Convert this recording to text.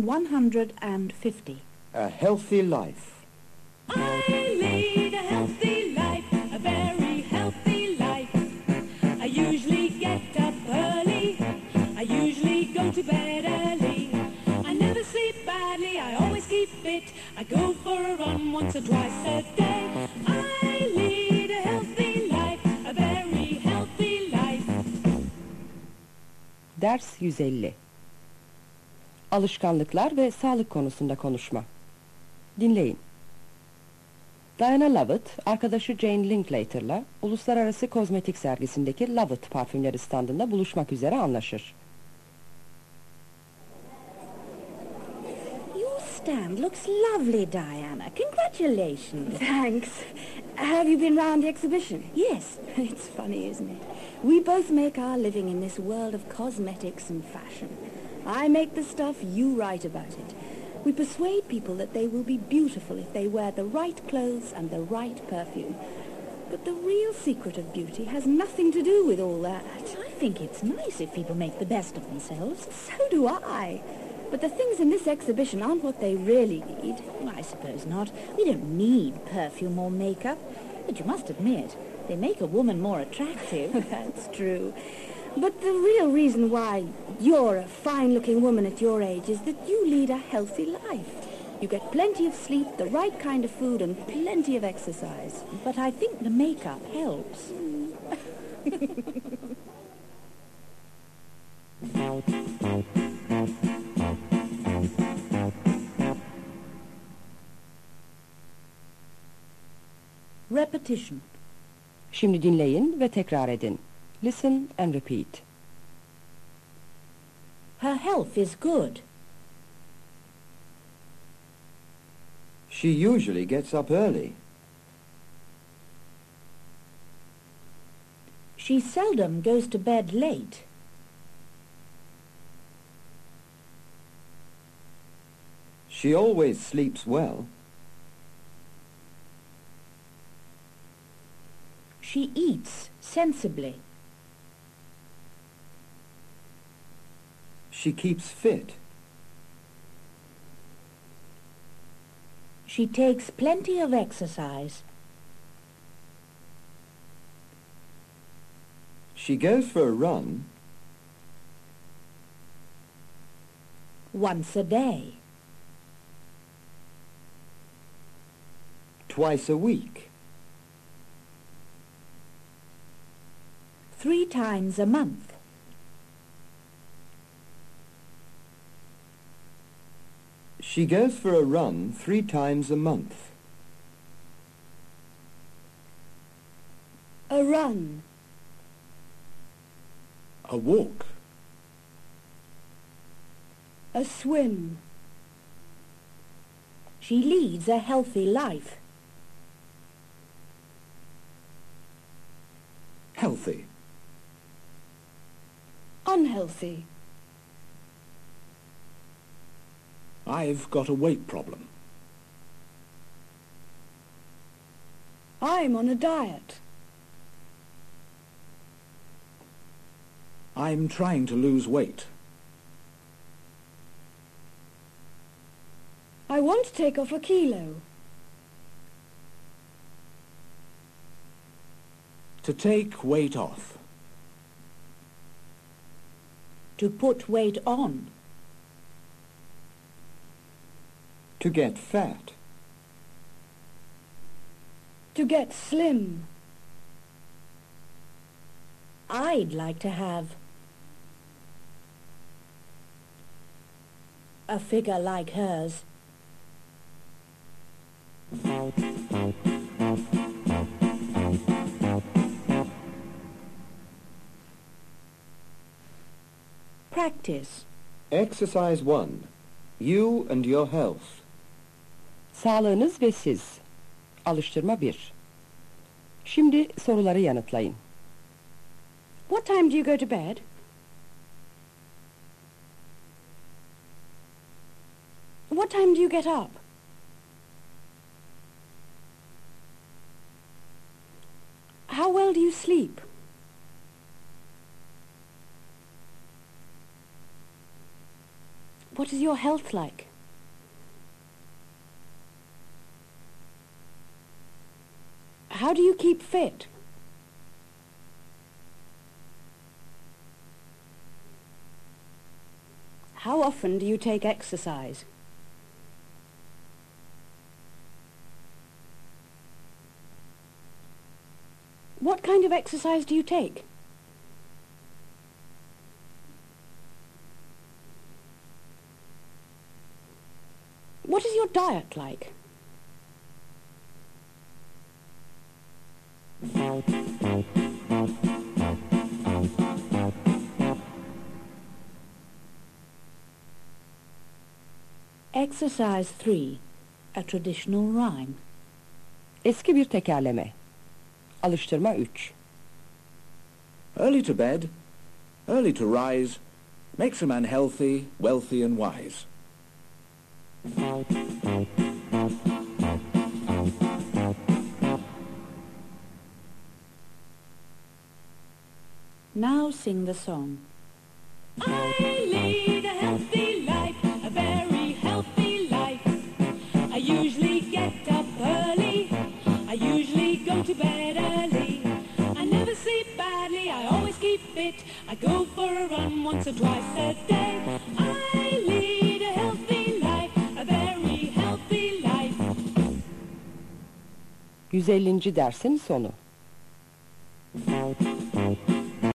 Lesson 150. A healthy life. I lead a healthy life, a very healthy life. I usually get up early, I usually go to bed early. I never sleep badly, I always keep fit. I go for a run once or twice a day. I lead a healthy life, a very healthy life. Ders 150 Alışkanlıklar ve sağlık konusunda konuşma. Dinleyin. Diana Lovett, arkadaşı Jane Linklater'la Uluslararası Kozmetik Sergisi'ndeki Lovett parfümleri standında buluşmak üzere anlaşır. Your stand looks lovely, Diana. Congratulations. Thanks. Have you been round the exhibition? Yes. It's funny, isn't it? We both make our living in this world of cosmetics and fashion. I make the stuff, you write about it. We persuade people that they will be beautiful if they wear the right clothes and the right perfume. But the real secret of beauty has nothing to do with all that. I think it's nice if people make the best of themselves. So do I. But the things in this exhibition aren't what they really need. I suppose not. We don't need perfume or makeup. But you must admit, they make a woman more attractive. That's true. But the real reason why you're a fine-looking woman at your age is that you lead a healthy life. You get plenty of sleep, the right kind of food, and plenty of exercise. but I think the makeup helps. Repetition. Şimdi dinleyin ve tekrar edin. Listen and repeat. Her health is good. She usually gets up early. She seldom goes to bed late. She always sleeps well. She eats sensibly. She keeps fit. She takes plenty of exercise. She goes for a run. Once a day. Twice a week. Three times a month. She goes for a run three times a month. A run. A walk. A swim. She leads a healthy life. Healthy. Unhealthy. I've got a weight problem. I'm on a diet. I'm trying to lose weight. I want to take off a kilo. To take weight off. To put weight on. To get fat. To get slim. I'd like to have a figure like hers. Practice. Exercise 1. You and your health. Sağlığınız ve siz. Alıştırma 1. Şimdi soruları yanıtlayın. What time do you go to bed? What time do you get up? How well do you sleep? What is your health like? How do you keep fit? How often do you take exercise? What kind of exercise do you take? What is your diet like? Exercise 3. A traditional rhyme. Eski bir tekerleme. Alıştırma 3. Early to bed, early to rise, makes a man healthy, wealthy and wise. Now sing the song. I lead a healthy life, a very healthy life. I usually get up early, I usually go to bed early. I never sleep badly, I always keep fit. I go for a run once or twice a day. I lead a healthy life, a very healthy life. 150. dersin sonu.